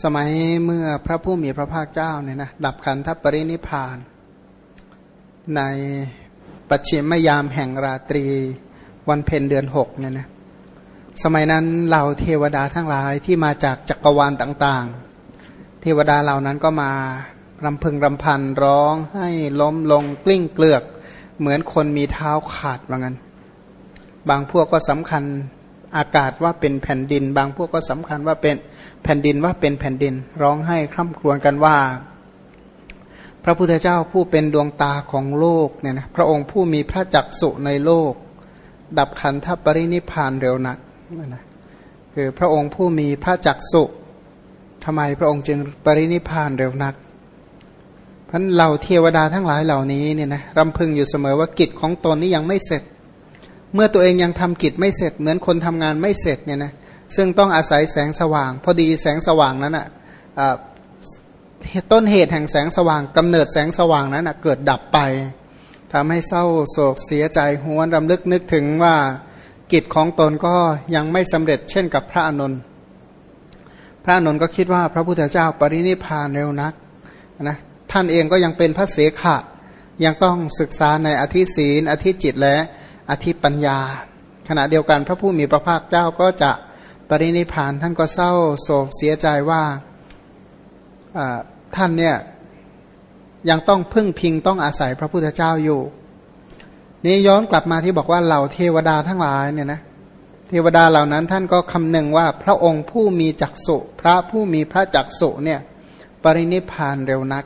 สมัยเมื่อพระผู้มีพระภาคเจ้าเนี่ยนะดับขันธปรินิพาน ในปัจฉิมยามแห่งราตรีวันเพ็ญเดือนหกเนี่ยนะสมัยนั้นเหล่าเทวดาทั้งหลายที่มาจากจักรวาลต่างๆ เทวดาเหล่านั้นก็มารำพึงรำพันร้องให้ล้มลงกลิ้งเกลือก เหมือนคนมีเท้าขาดว่างั้น บางพวกก็สำคัญ อากาศว่าเป็นแผ่นดิน บางพวกก็สำคัญว่าเป็นแผ่นดินว่าเป็นแผ่นดิน ร้องให้คร่ำครวญกันว่า พระพุทธเจ้าผู้เป็นดวงตาของโลกเนี่ยนะพระองค์ผู้มีพระจักสุในโลก ดับขันธปรินิพานเร็วนักนะคือพระองค์ผู้มีพระจักสุทำไมพระองค์จึงปรินิพานเร็วนักพันเหล่าเทวดาทั้งหลายเหล่านี้เนี่ยนะรำพึงอยู่เสมอว่ากิจของตนนี้ยังไม่เสร็จ เมื่อตัวเองยังทำกิจไม่เสร็จ เหมือนคนทำงานไม่เสร็จเนี่ยนะซึ่งต้องอาศัยแสงสว่าง พอดีแสงสว่างนั้นอะต้นเหตุแห่งแสงสว่างกำเนิดแสงสว่างนั้นเกิดดับไปทำให้เศร้าโศกเสียใจหวนรำลึกนึกถึงว่ากิจของตนก็ยังไม่สำเร็จเช่นกับพระอนุนพระอนุนก็คิดว่าพระพุทธเจ้าปรินิพานเร็วนักนะท่านเองก็ยังเป็นพระเสขะยังต้องศึกษาในอธิศีนอธิจิตและ อธิปัญญา ขณะเดียวกันพระผู้มีพระภาคเจ้าก็จะปรินิพานท่านก็เศร้าโศกเสียใจว่าท่านเนี่ยยังต้องพึ่งพิงต้องอาศัยพระพุทธเจ้าอยู่ นี่ย้อนกลับมาที่บอกว่าเหล่าเทวดาทั้งหลายเนี่ยนะเทวดาเหล่านั้นท่านก็คำนึงว่าพระองค์ผู้มีจักสุพระผู้มีพระจักสุเนี่ยปรินิพานเร็วนัก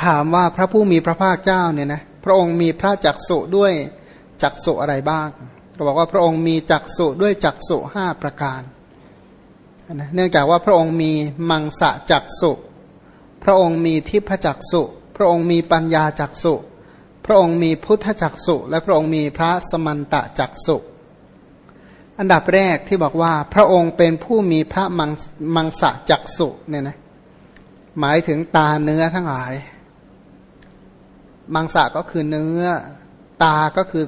ถามว่าพระผู้มีพระภาคเจ้าเนี่ยนะ พระองค์มีพระจักสุด้วยจักสุอะไรบ้างก็บอกว่าพระองค์มีจักสุด้วยจักสุห้าประการนะเนื่องจากว่าพระองค์มีมังสะจักสุพระองค์มีทิพจักสุพระองค์มีปัญญาจักสุพระองค์มีพุทธจักสุและพระองค์มีพระสมันตะจักสุอันดับแรกที่บอกว่าพระองค์เป็นผู้มีพระมังมังสะจักสุเนี่ยนะหมายถึงตาเนื้อทั้งหลาย มังสะก็คือเนื้อ ตาก็คือ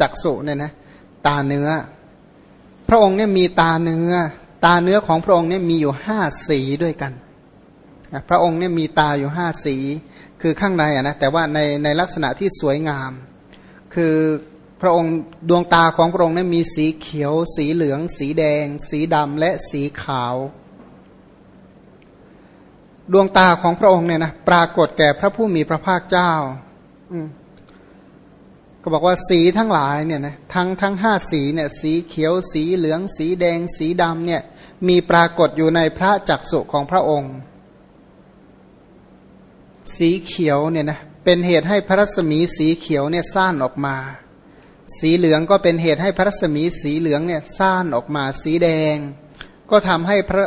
จักสุเนี่ยนะตาเนื้อ พระองค์เนี่ยมีตาเนื้อ ตาเนื้อของพระองค์เนี่ยมีอยู่ห้าสีด้วยกันพระองค์เนี่ยมีตาอยู่ห้าสีคือข้างในอะนะแต่ว่าในในลักษณะที่สวยงาม คือพระองค์ดวงตาของพระองค์เนี่ยมีสีเขียว สีเหลือง สีแดง สีดำและสีขาว ดวงตาของพระองค์เนี่ยนะปรากฏแก่พระผู้มีพระภาคเจ้าก็บอกว่าสีทั้งหลายเนี่ยนะทั้งทั้งห้าสีเนี่ยสีเขียวสีเหลือง สีแดง สีดำเนี่ย มีปรากฏอยู่ในพระจักสุของพระองค์ สีเขียวเนี่ยนะเป็นเหตุให้พระรัศมีสีเขียวเนี่ยซ่านออกมา สีเหลืองก็เป็นเหตุให้พระรัศมีสีเหลืองเนี่ยซ่านออกมา สีแดง ก็ทำให้พระ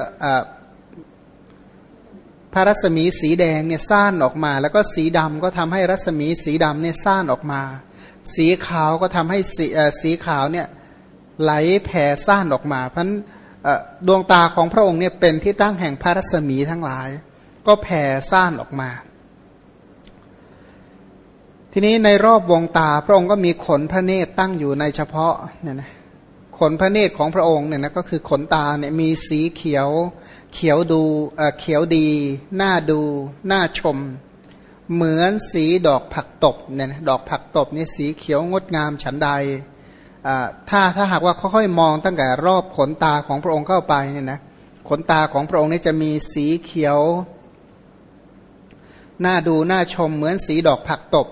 พระรัศมีสีแดงเนี่ยซ่านออกมา แล้วก็สีดำก็ทำให้รัศมีสีดำเนี่ยซ่านออกมา สีขาวก็ทำให้สีสีขาวเนี่ยไหลแผ่ซ่านออกมา เพราะดวงตาของพระองค์เนี่ยเป็นที่ตั้งแห่งพระรัศมีทั้งหลาย ก็แผ่ซ่านออกมา ทีนี้ในรอบวงตาพระองค์ก็มีขนพระเนตรตั้งอยู่ในเฉพาะเนี่ยนะขนพระเนตรของพระองค์เนี่ยนะก็คือขนตาเนี่ยมีสีเขียว เขียวดูเขียวดีหน้าดูหน้าชม เหมือนสีดอกผักตบเนี่ยนะดอกผักตบนี่สีเขียวงดงามฉันใดถ้าถ้าหากว่าค่อยๆมองตั้งแต่รอบขนตาของพระองค์เข้าไปเนี่ยนะขนตาของพระองค์นี่จะมีสีเขียวหน้าดูหน้าชมเหมือนสีดอกผักตบ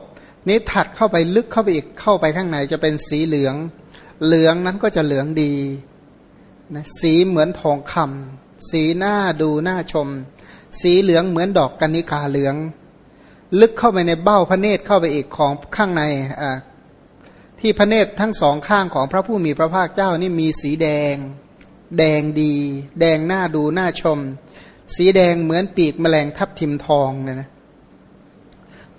นี้ถัดเข้าไปลึกเข้าไปอีกเข้าไปข้างในจะเป็นสีเหลือง เหลืองนั้นก็จะเหลืองดีนะสีเหมือนทองคำ สีหน้าดูหน้าชม สีเหลืองเหมือนดอกกัญญิกาเหลือง ลึกเข้าไปในเบ้าพระเนตรเข้าไปอีกของข้างในอ่าที่พระเนตรทั้งสองข้างของพระผู้มีพระภาคเจ้านี่มีสีแดง แดงดี แดงหน้าดูหน้าชม สีแดงเหมือนปีกแมลงทับทิมทองเนี่ยนะ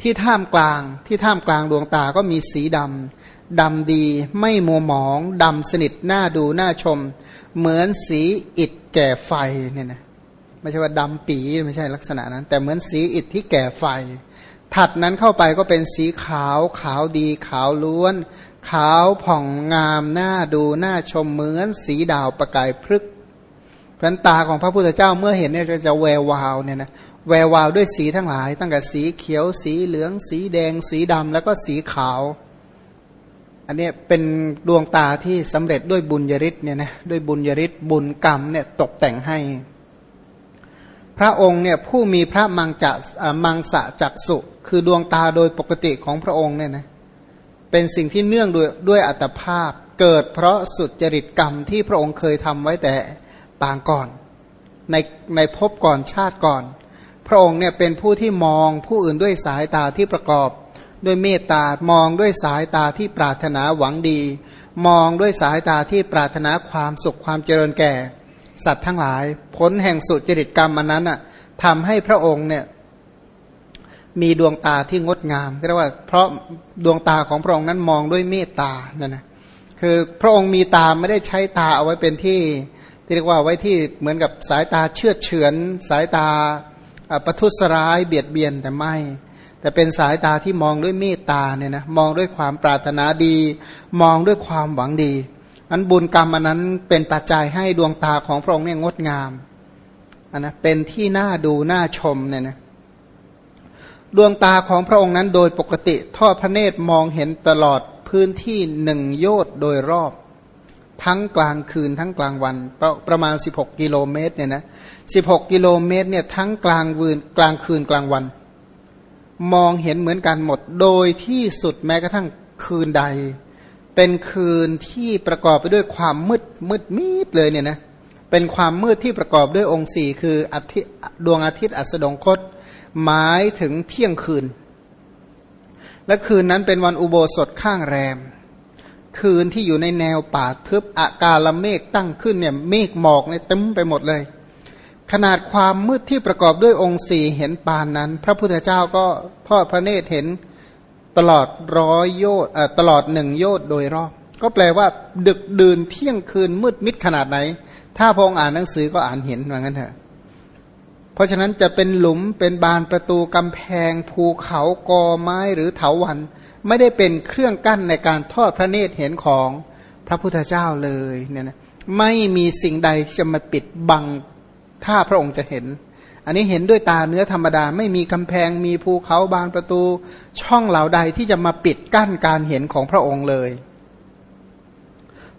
ที่ท่ามกลางที่ท่ามกลางดวงตาก็มีสีดำดำดีไม่มัวหมองดำสนิทหน้าดูหน้าชม เหมือนสีอิฐ แก่ไฟเนี่ยนะไม่ใช่ว่าดำปีไม่ใช่ลักษณะนั้น แต่เหมือนสีอิฐที่แก่ไฟ ถัดนั้นเข้าไปก็เป็นสีขาวขาวดีขาวล้วน ขาวผ่องงามหน้าดูหน้าชมเหมือนสีดาวประกายพฤกเพพันตาของพระพุทธเจ้าเมื่อเห็นเนี่ยจะแวววาวเนี่ยนะแวววาวด้วยสีทั้งหลาย ตั้งแต่สีเขียวสีเหลือง สีแดง สีดำแล้วก็สีขาว อันนี้เป็นดวงตาที่สำเร็จด้วยบุญยริศเนี่ยนะด้วยบุญยริศบุญกรรมเนี่ยตกแต่งให้ พระองค์เนี่ยผู้มีพระมังจะมังสะจักสุคือดวงตาโดยปกติของพระองค์เนี่ยนะเป็นสิ่งที่เนื่องด้วยด้วยอัตภาพเกิดเพราะสุดจริตกรรมที่พระองค์เคยทำไว้แต่ปางก่อน ในในภพก่อนชาติก่อน พระองค์เนี่ยเป็นผู้ที่มองผู้อื่นด้วยสายตาที่ประกอบ ด้วยเมตตามองด้วยสายตาที่ปรารถนาหวังดี มองด้วยสายตาที่ปรารถนาความสุขความเจริญแก่ สัตว์ทั้งหลาย ผลแห่งสุจริตกรรมอันนั้นอะทำให้พระองค์เนี่ยมีดวงตาที่งดงามเรียกว่าเพราะดวงตาของพระองค์นั้นมองด้วยเมตตานั่นนะคือพระองค์มีตาไม่ได้ใช้ตาเอาไว้เป็นที่ที่เรียกว่าไว้ที่เหมือนกับสายตาเชื่อเฉือน สายตาประทุษร้ายเบียดเบียนแต่ไม่ แต่เป็นสายตาที่มองด้วยเมตตาเนี่ยนะมองด้วยความปรารถนาดี มองด้วยความหวังดีอันบุญกรรมอันนั้นเป็นปัจจัยให้ดวงตาของพระองค์เนี่ยงดงามอันนะเป็นที่น่าดูน่าชมเนี่ยนะดวงตาของพระองค์นั้นโดยปกติทอดพระเนตรมองเห็นตลอดพื้นที่หนึ่งโยชน์โดยรอบ ทั้งกลางคืนทั้งกลางวันประประมาณ 16 กิโลเมตรเนี่ยนะ16 กิโลเมตรเนี่ยทั้งกลางวืนกลางคืนกลางวัน มองเห็นเหมือนกันหมด โดยที่สุดแม้กระทั่งคืนใด เป็นคืนที่ประกอบไปด้วยความมืดมืดมิดเลยเนี่ยนะเป็นความมืดที่ประกอบด้วยองค์สี่คืออาทิดวงอาทิตย์อัสดงคต หมายถึงเที่ยงคืน และคืนนั้นเป็นวันอุโบสถข้างแรม คืนที่อยู่ในแนวป่าทึบอากาลเมฆตั้งขึ้นเนี่ยเมฆหมอกเนี่ยเต็มไปหมดเลย ขนาดความมืดที่ประกอบด้วยองค์สี่เห็นปานนั้น พระพุทธเจ้าก็ทอดพระเนตรเห็นตลอดร้อยโยต์ตลอดหนึ่งโยต์โดยรอบ ก็แปลว่า ดึกดื่นเที่ยงคืนมืดมิดขนาดไหน ถ้าพงอ่านหนังสือก็อ่านเห็นเหมือนกันเถอะ เพราะฉะนั้นจะเป็นหลุมเป็นบานประตูกำแพง ภูเขากอไม้หรือเถาวัน ไม่ได้เป็นเครื่องกั้นในการทอดพระเนตรเห็นของพระพุทธเจ้าเลยเนี่ยนะไม่มีสิ่งใดที่จะมาปิดบัง ถ้าพระองค์จะเห็น อันนี้เห็นด้วยตาเนื้อธรรมดา ไม่มีกำแพงมีภูเขาบานประตู ช่องเหล่าใดที่จะมาปิดกั้นการเห็นของพระองค์เลย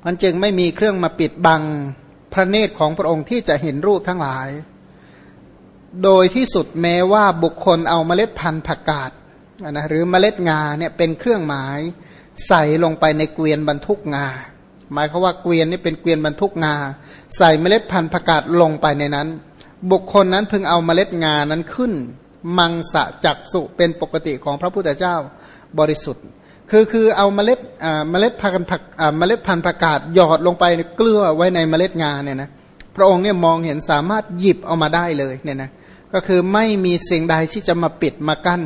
มันจึงไม่มีเครื่องมาปิดบังพระเนตรของพระองค์ที่จะเห็นรูปทั้งหลาย โดยที่สุดแม้ว่าบุคคลเอาเมล็ดพันธุ์ผักกาดนะหรือเมล็ดงาเนี่ยเป็นเครื่องหมายใส่ลงไปในเกวียนบรรทุกงา หมายคือว่าเกวียนนี่เป็นเกวียนบรรทุกงา ใส่เมล็ดพันธุ์ผักกาดลงไปในนั้น บุคคลนั้นพึงเอาเมล็ดงานั้นขึ้น มังสะจักสุเป็นปกติของพระพุทธเจ้าบริสุทธิ์ คือคือเอาเมล็ดอ่าเมล็ดพันธุ์ผักอ่าเมล็ดพันธุ์ผักกาดหยอดลงไปเกลือไว้ในเมล็ดงาเนี่ยนะพระองค์เนี่ยมองเห็นสามารถหยิบเอามาได้เลยเนี่ยนะก็คือไม่มีสิ่งใดที่จะมาปิดมากั้น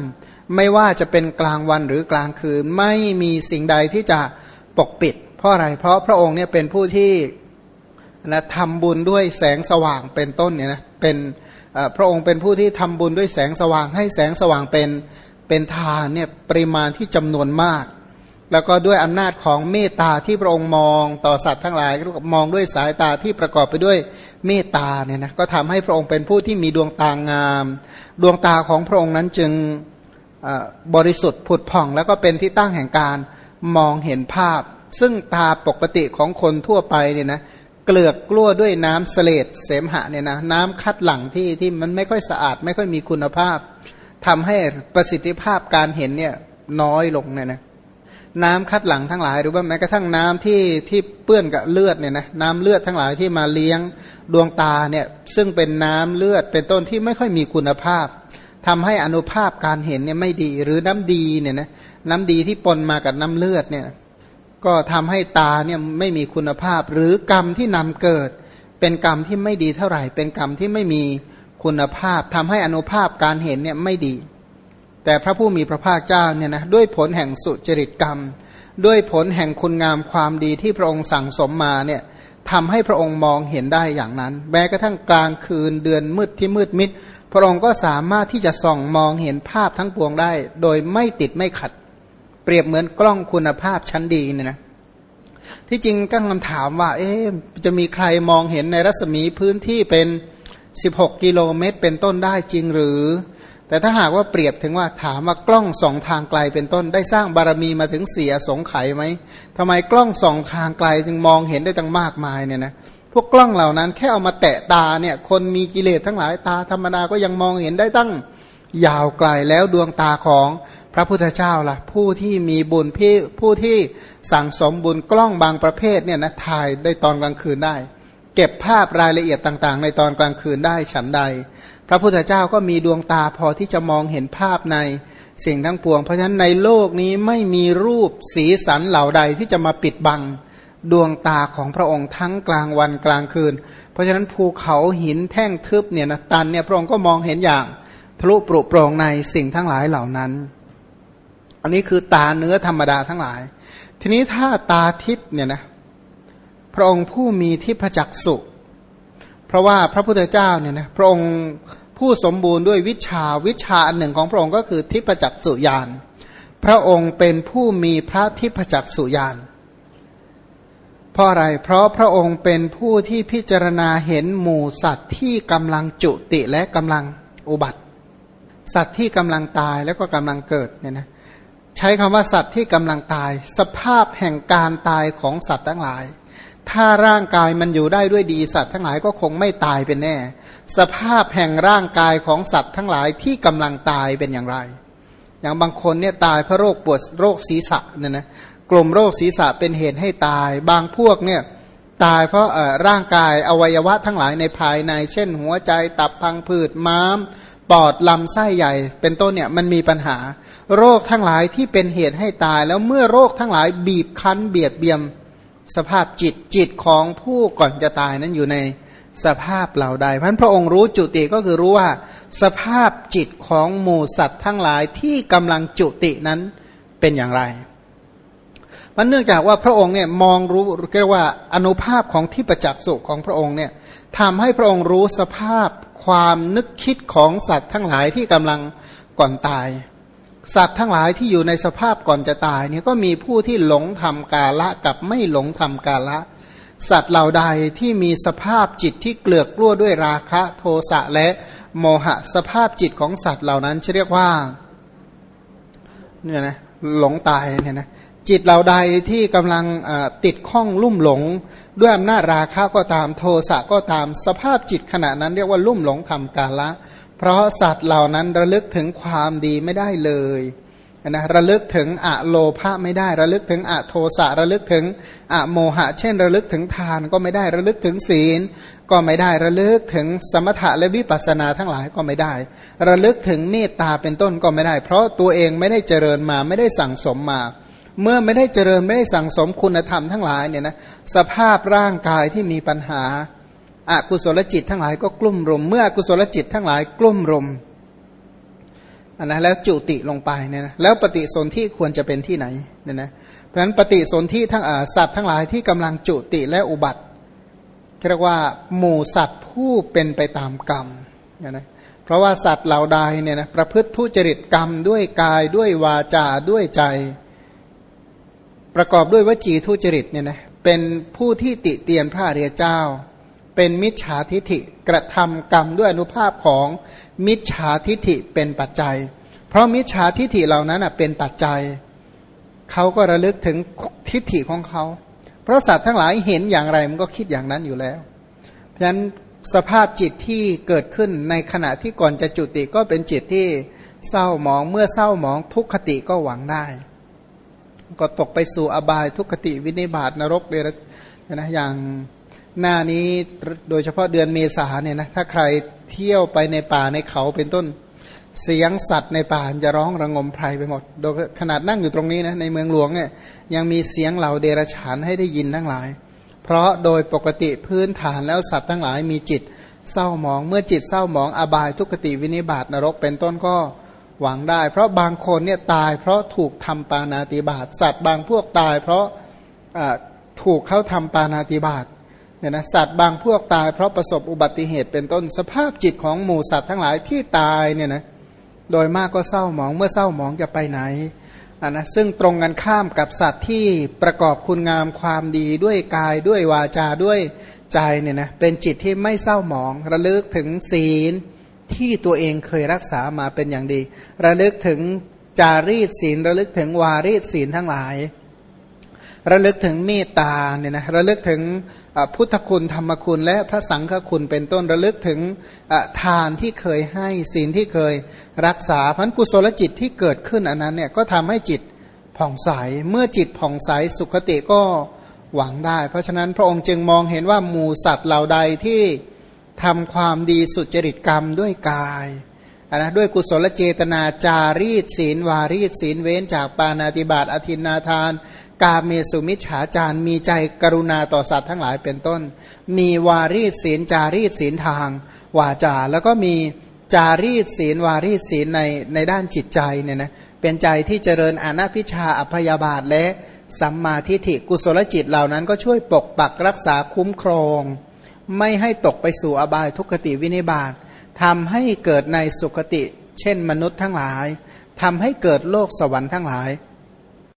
ไม่ว่าจะเป็นกลางวันหรือกลางคืน ไม่มีสิ่งใดที่จะปกปิด เพราะอะไร เพราะพระองค์เนี่ยเป็นผู้ที่นะทำบุญด้วยแสงสว่างเป็นต้นเนี่ยนะเป็นพระองค์เป็นผู้ที่ทำบุญด้วยแสงสว่าง ให้แสงสว่างเป็นเป็นทานเนี่ยปริมาณที่จำนวนมาก แล้วก็ด้วยอำนาจของเมตตาที่พระองค์มองต่อสัตว์ทั้งหลายมองด้วยสายตาที่ประกอบไปด้วยเมตตาเนี่ยนะก็ทำให้พระองค์เป็นผู้ที่มีดวงตางาม ดวงตาของพระองค์นั้นจึงบริสุทธิ์ผุดผ่อง แล้วก็เป็นที่ตั้งแห่งการมองเห็นภาพ ซึ่งตาปกติของคนทั่วไปเนี่ยนะเกลือกกล้วด้วยน้ำเสลดเสมหะเนี่ยนะน้ำคัดหลังที่ที่มันไม่ค่อยสะอาด ไม่ค่อยมีคุณภาพทำให้ประสิทธิภาพการเห็นเนี่ยน้อยลงเนี่ยนะน้ำคัดหลังทั้งหลายหรือว่าแม้กระทั่งน้ำที่ที่เปื้อนกับเลือดเนี่ยนะน้ำเลือดทั้งหลายที่มาเลี้ยงดวงตาเนี่ยซึ่งเป็นน้ำเลือดเป็นต้นที่ไม่ค่อยมีคุณภาพทำให้อนุภาพการเห็นเนี่ยไม่ดีหรือน้ำดีเนี่ยนะน้ำดีที่ปนมากับน้ำเลือดเนี่ย ก็ทำให้ตาเนี่ยไม่มีคุณภาพ หรือกรรมที่นำเกิด เป็นกรรมที่ไม่ดีเท่าไหร่ เป็นกรรมที่ไม่มีคุณภาพทำให้อนุภาพการเห็นเนี่ยไม่ดี แต่พระผู้มีพระภาคเจ้าเนี่ยนะด้วยผลแห่งสุจริตกรรม ด้วยผลแห่งคุณงามความดีที่พระองค์สั่งสมมาเนี่ยทำให้พระองค์มองเห็นได้อย่างนั้น แม้กระทั่งกลางคืนเดือนมืดที่มืดมิด พระองค์ก็สามารถที่จะส่องมองเห็นภาพทั้งปวงได้ โดยไม่ติดไม่ขัด เปรียบเหมือนกล้องคุณภาพชั้นดีเนี่ยนะที่จริงก็คำถามว่า เอ๊ะจะมีใครมองเห็นในรัศมีพื้นที่เป็น 16 กิโลเมตร เป็นต้นได้จริงหรือ แต่ถ้าหากว่าเปรียบถึงว่าถามว่ากล้องสองทางไกลเป็นต้น ได้สร้างบารมีมาถึงเสียสงไขไหมทำไมกล้องสองทางไกลจึงมองเห็นได้ตั้งมากมายเนี่ยนะพวกกล้องเหล่านั้นแค่เอามาแตะตาเนี่ย คนมีกิเลสทั้งหลายตาธรรมดาก็ยังมองเห็นได้ตั้งยาวไกลแล้วดวงตาของ ระพุทธเจ้าล่ะ ผู้ที่มีบุญพี่ผู้ที่สั่งสมบุญกล้องบางประเภทเนี่ยนะถ่ายได้ตอนกลางคืนได้ เก็บภาพรายละเอียดต่างๆ ในตอนกลางคืนได้ฉันใด พระพุทธเจ้าก็มีดวงตาพอที่จะมองเห็นภาพในสิ่งทั้งปวง เพราะฉะนั้นในโลกนี้ไม่มีรูปสีสันเหล่าใดที่จะมาปิดบังดวงตาของพระองค์ทั้งกลางวันกลางคืน เพราะฉะนั้นภูเขาหินแท่งทึบเนี่ยนะตันเนี่ยพระองค์ก็มองเห็นอย่างทะลุปรุโปรงในสิ่งทั้งหลายเหล่านั้น อันนี้คือตาเนื้อธรรมดาทั้งหลาย ทีนี้ถ้าตาทิพย์เนี่ยนะพระองค์ผู้มีทิพจักสุเพราะว่าพระพุทธเจ้าเนี่ยนะพระองค์ผู้สมบูรณ์ด้วยวิชาวิชาอันหนึ่งของพระองค์ก็คือทิพจักสุญานพระองค์เป็นผู้มีพระทิพจักสุญานเพราะอะไร เพราะพระองค์เป็นผู้ที่พิจารณาเห็นหมู่สัตว์ที่กำลังจุติและกำลังอุบัติ สัตว์ที่กำลังตายแล้วก็กำลังเกิดเนี่ยนะ ใช้คำว่าสัตว์ที่กำลังตาย สภาพแห่งการตายของสัตว์ทั้งหลาย ถ้าร่างกายมันอยู่ได้ด้วยดีสัตว์ทั้งหลายก็คงไม่ตายเป็นแน่ สภาพแห่งร่างกายของสัตว์ทั้งหลายที่กำลังตายเป็นอย่างไร อย่างบางคนเนี่ยตายเพราะโรคปวดโรคศีรษะเนี่ยนะกลุ่มโรคศีรษะเป็นเหตุให้ตาย บางพวกเนี่ยตายเพราะร่างกายอวัยวะทั้งหลายในภายใน เช่น หัวใจตับพังผืดม้าม ปอดลำไส้ใหญ่ เป็นต้นเนี่ยมันมีปัญหา โรคทั้งหลายที่เป็นเหตุให้ตาย แล้วเมื่อโรคทั้งหลายบีบคั้นเบียดเบียมสภาพจิตจิตของผู้ก่อนจะตายนั้นอยู่ในสภาพเหล่าใดพันพระองค์รู้จุติก็คือรู้ว่า สภาพจิตของหมูสัตว์ทั้งหลายที่กำลังจุตินั้นเป็นอย่างไร มันเนื่องจากว่าพระองค์เนี่ยมองรู้เรียกว่าอนุภาพของที่ประจักษ์สุขของพระองค์เนี่ยทำให้พระองค์รู้สภาพ ความนึกคิดของสัตว์ทั้งหลายที่กำลังก่อนตาย สัตว์ทั้งหลายที่อยู่ในสภาพก่อนจะตายเนี่ยก็มีผู้ที่หลงทำกาละกับไม่หลงทำกาละ สัตว์เหล่าใดที่มีสภาพจิตที่เกลือกกลั้วด้วยราคะโทสะและโมหะสภาพจิตของสัตว์เหล่านั้นเรียกว่าเนี่ยนะหลงตายเนี่ยนะ จิตเราใดที่กำลังติดข้องลุ่มหลง ด้วยอำนาจราคะก็ตามโทสะก็ตามสภาพจิตขณะนั้นเรียกว่าลุ่มหลงทำกาละ เพราะสัตว์เหล่านั้นระลึกถึงความดีไม่ได้เลยนะระลึกถึงอะโลภะไม่ได้ระลึกถึงอะโทสะระลึกถึงอะโมหะ เช่น ระลึกถึงทานก็ไม่ได้ระลึกถึงศีล ก็ไม่ได้ระลึกถึงสมถะและวิปัสสนาทั้งหลายก็ไม่ได้ ระลึกถึงเมตตาเป็นต้นก็ไม่ได้ เพราะตัวเองไม่ได้เจริญมาไม่ได้สั่งสมมา เมื่อไม่ได้เจริญไม่ได้สั่งสมคุณธรรมทั้งหลายเนี่ยนะสภาพร่างกายที่มีปัญหาอากุศลจิตทั้งหลายก็กลุ่มรม เมื่ออกุศลจิตทั้งหลายกลุ่มรมอันนะแล้วจุติลงไปเนี่ยนะแล้วปฏิสนธิควรจะเป็นที่ไหนเนี่ยนะเพราะฉะนั้นปฏิสนธิทั้งสัตว์ทั้งหลายที่กำลังจุติและอุบัติเรียกว่าหมู่สัตว์ผู้เป็นไปตามกรรมเนี่ยนะเพราะว่าสัตว์เหล่าใดเนี่ยนะประพฤติทุจริตกรรมด้วยกายด้วยวาจาด้วยใจ ประกอบด้วยวจีทุจริตเนี่ยนะเป็นผู้ที่ติเตียนพระเรียเจ้า เป็นมิจฉาทิฐิกระทำกรรมด้วยอนุภาพของมิจฉาทิฐิเป็นปัจจัย เพราะมิจฉาทิฐิเหล่านั้นเป็นปัจจัยเขาก็ระลึกถึงทิฐิของเขาเพราะสัตว์ทั้งหลายเห็นอย่างไรมันก็คิดอย่างนั้นอยู่แล้ว เพราะฉะนั้นสภาพจิตที่เกิดขึ้นในขณะที่ก่อนจะจุติก็เป็นจิตที่เศร้าหมองเมื่อเศร้าหมองทุกขติก็หวังได้ ก็ตกไปสู่อบายทุกขติวินิบาตนรกเดรนะอย่างหน้านี้โดยเฉพาะเดือนเมษาเนี่ยนะถ้าใครเที่ยวไปในป่าในเขาเป็นต้นเสียงสัตว์ในป่าจะร้องระงมไพรไปหมด โดยขนาดนั่งอยู่ตรงนี้นะในเมืองหลวงเนี่ยยังมีเสียงเหล่าเดรฉานให้ได้ยินทั้งหลาย เพราะโดยปกติพื้นฐานแล้วสัตว์ทั้งหลายมีจิตเศร้าหมอง เมื่อจิตเศร้าหมองอบายทุกขติวินิบาตนรกเป็นต้นก็ หวังได้ เพราะบางคนเนี่ยตายเพราะถูกทำปานาติบาตสัตว์บางพวกตาย เพราะถูกเขาทำปานาติบาตเนี่ยนะสัตว์บางพวกตายเพราะประสบอุบัติเหตุเป็นต้นสภาพจิตของหมู่สัตว์ทั้งหลายที่ตายเนี่ยนะโดยมากก็เศร้าหมองเมื่อเศร้าหมองจะไปไหนอ่านะซึ่งตรงกันข้ามกับสัตว์ที่ประกอบคุณงามความดีด้วยกายด้วยวาจาด้วยใจเนี่ยนะเป็นจิตที่ไม่เศร้าหมองระลึกถึงศีล ที่ตัวเองเคยรักษามาเป็นอย่างดี ระลึกถึงจารีตศีล ระลึกถึงวารีตศีลทั้งหลาย ระลึกถึงเมตตาเนี่ยนะระลึกถึงพุทธคุณธรรมคุณ และพระสังฆคุณเป็นต้นระลึกถึงทานที่เคยให้ศีลที่เคยรักษาพันกุศลจิตที่เกิดขึ้นอันนั้นเนี่ยก็ทำให้จิตผ่องใสเมื่อจิตผ่องใสสุขติก็หวังได้ เพราะฉะนั้นพระองค์จึงมองเห็นว่าหมูสัตว์เหล่าใดที่ ทำความดีสุจริตกรรมด้วยกายนะด้วยกุศลเจตนาจารีตศีลวารีตศีลเว้นจากปานาติบาตอธินาทาน กาเมสุมิจฉาจารมีใจกรุณาต่อสัตว์ทั้งหลายเป็นต้น มีวารีตศีลจารีตศีลทาง วาจา แล้วก็มีจารีตศีลวารีตศีลในในด้านจิตใจเนี่ยนะเป็นใจที่เจริญอนัพิชาอัพยาบาทและสัมมาทิฏฐิกุศลจิตเหล่านั้นก็ช่วยปกปักรักษาคุ้มครอง ไม่ให้ตกไปสู่อบายทุกขติวินิบาตทำให้เกิดในสุขติ เช่นมนุษย์ทั้งหลายทำให้เกิดโลกสวรรค์ทั้งหลาย